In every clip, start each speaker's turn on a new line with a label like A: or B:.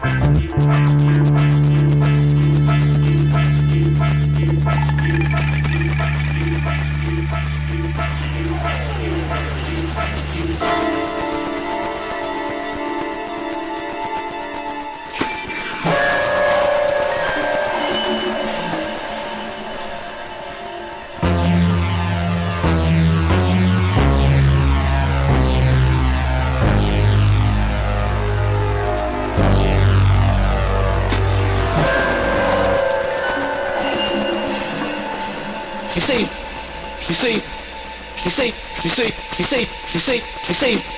A: Bye. see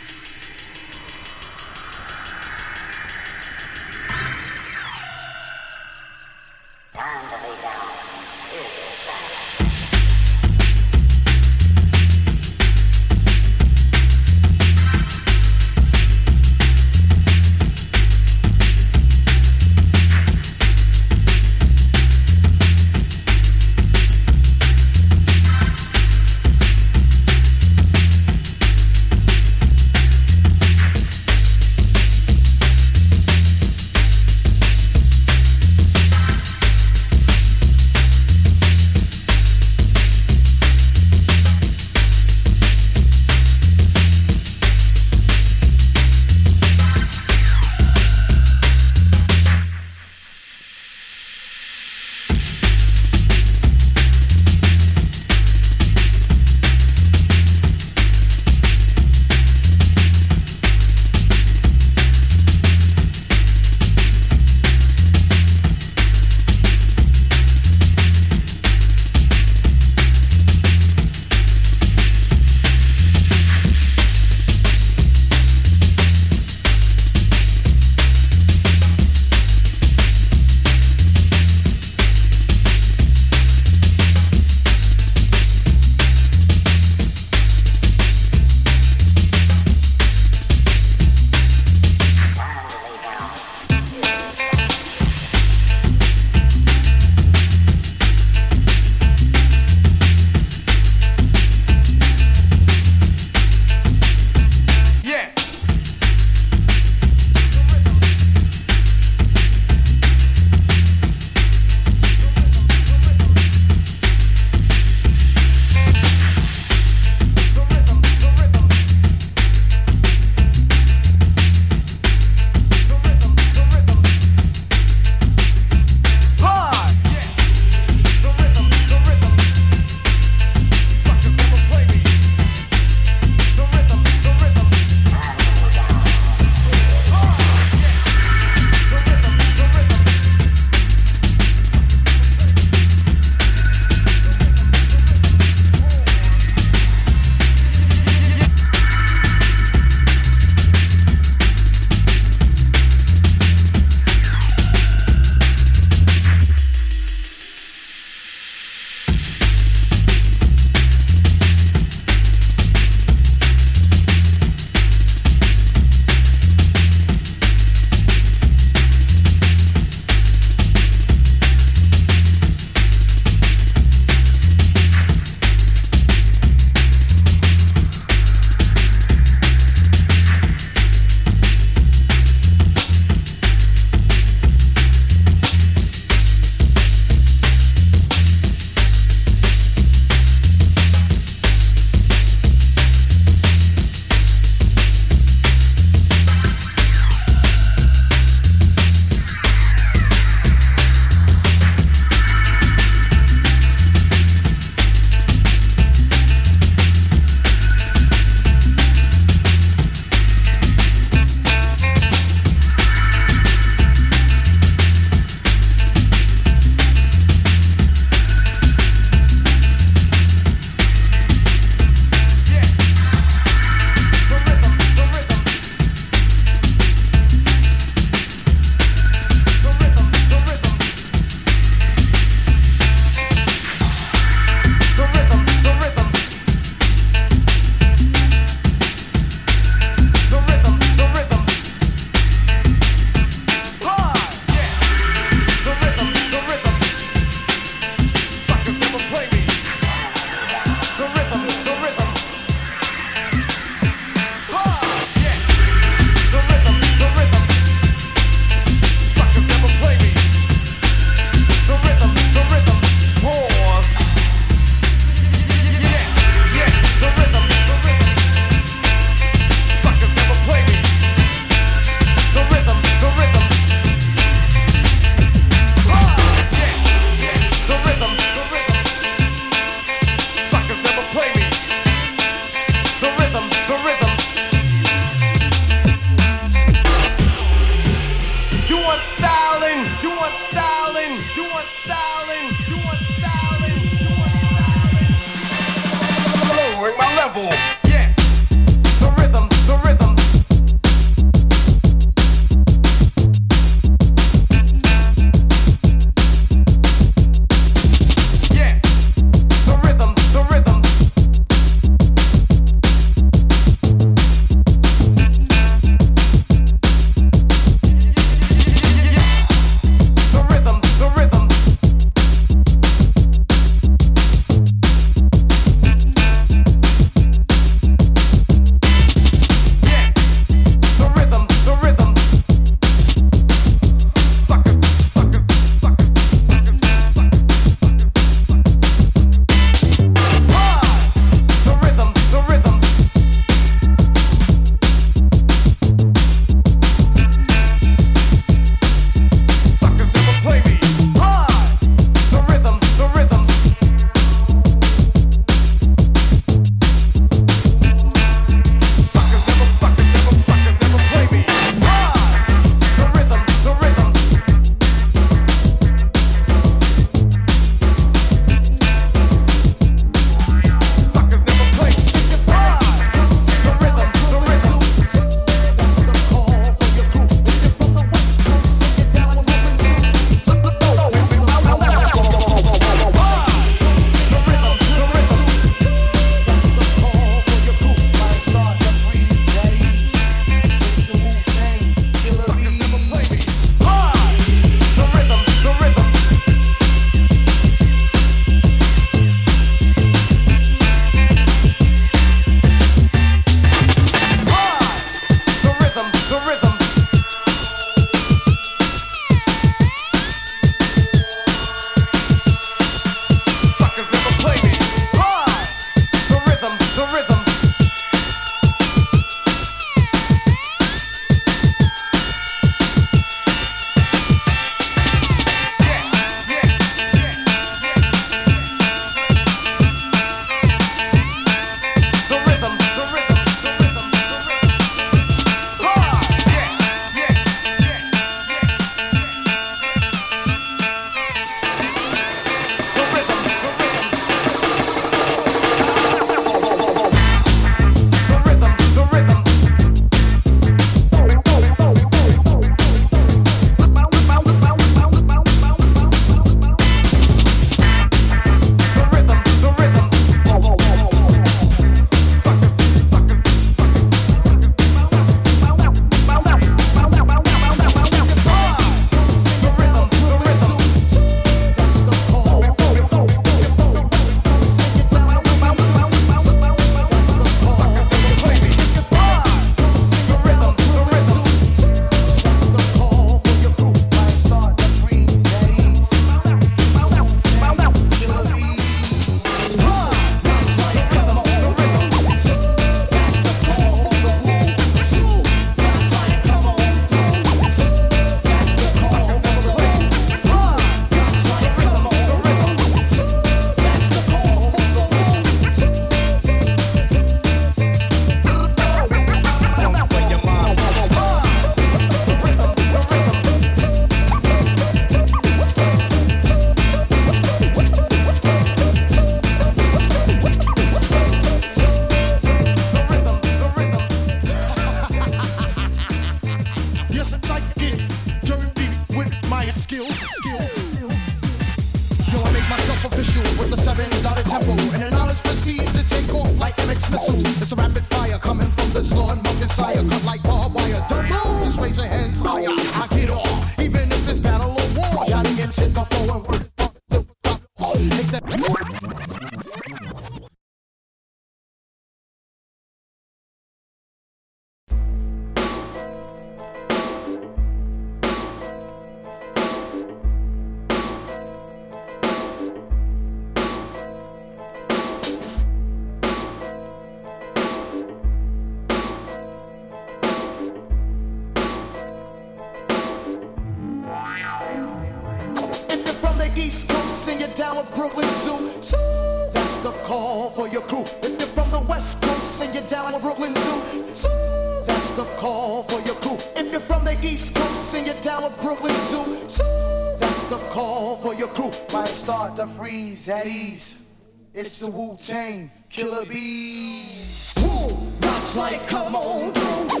A: It's the Wu Tang Killer Bees. Woo! Rocks like come on through.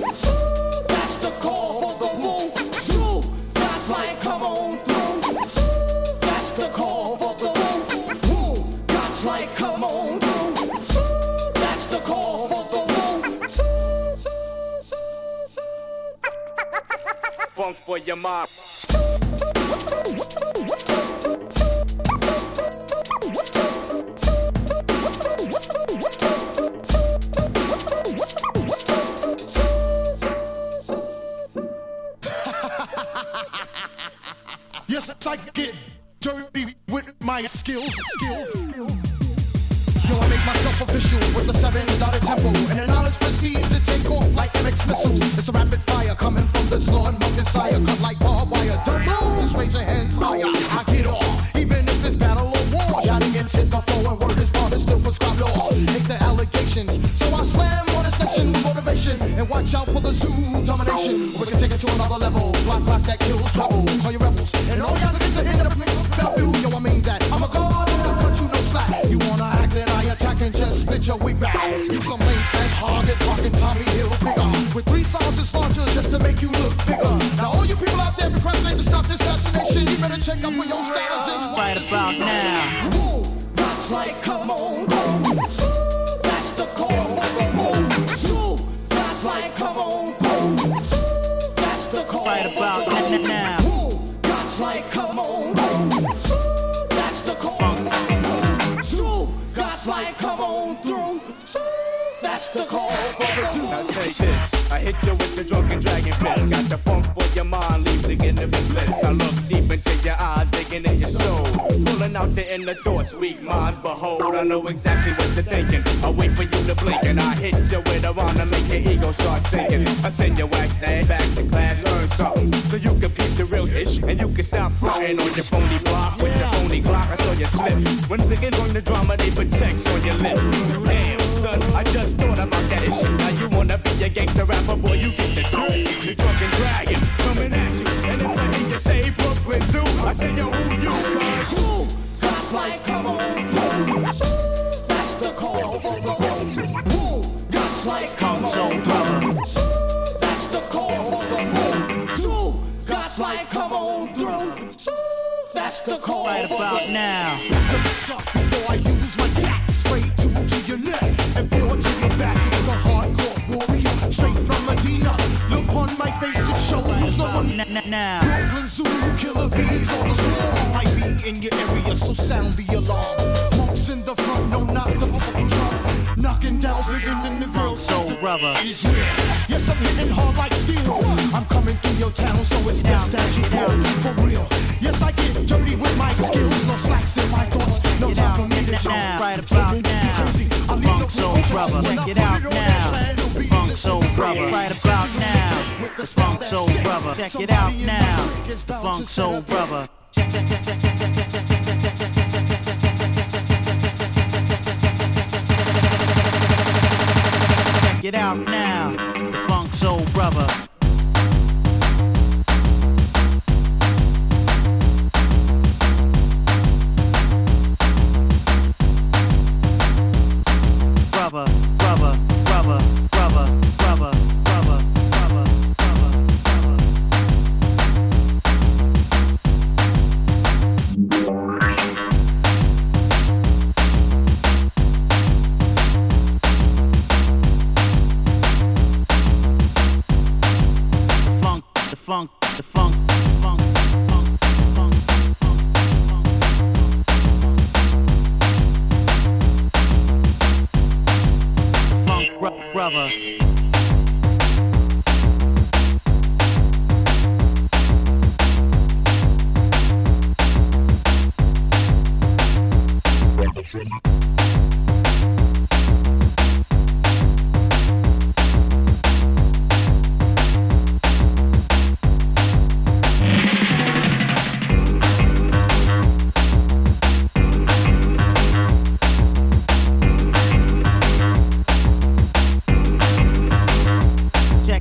A: That's the call for the Wu. Zoo! Rocks like come on through. That's the call for the Wu. Woo! Rocks like come on through. That's the call for the Wu.
B: Funk for your mom.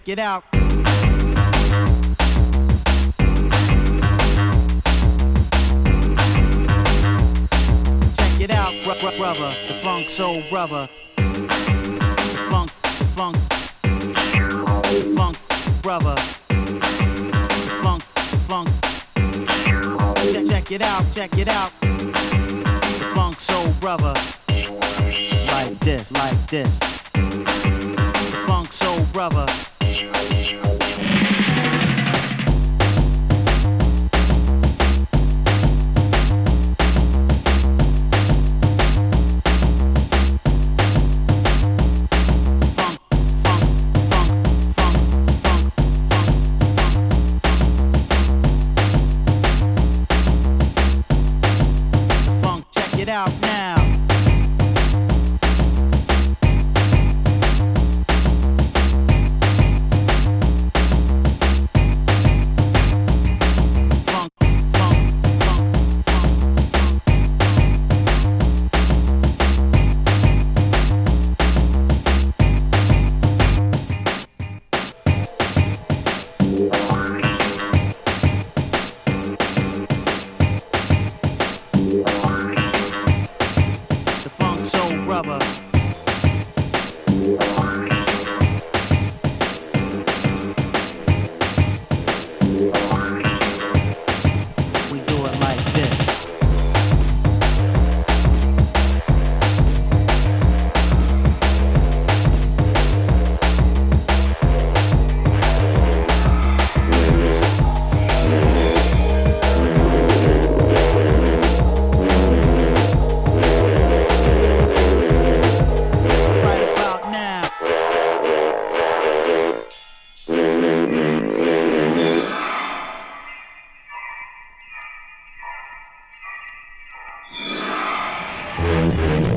A: It out. Check it
C: out, br- br- brother, the funk soul brother. The funk, funk, funk brother. The funk, funk. Check, check it out, check it out. The funk soul brother. Like this, like this. The funk soul brother.
A: Thank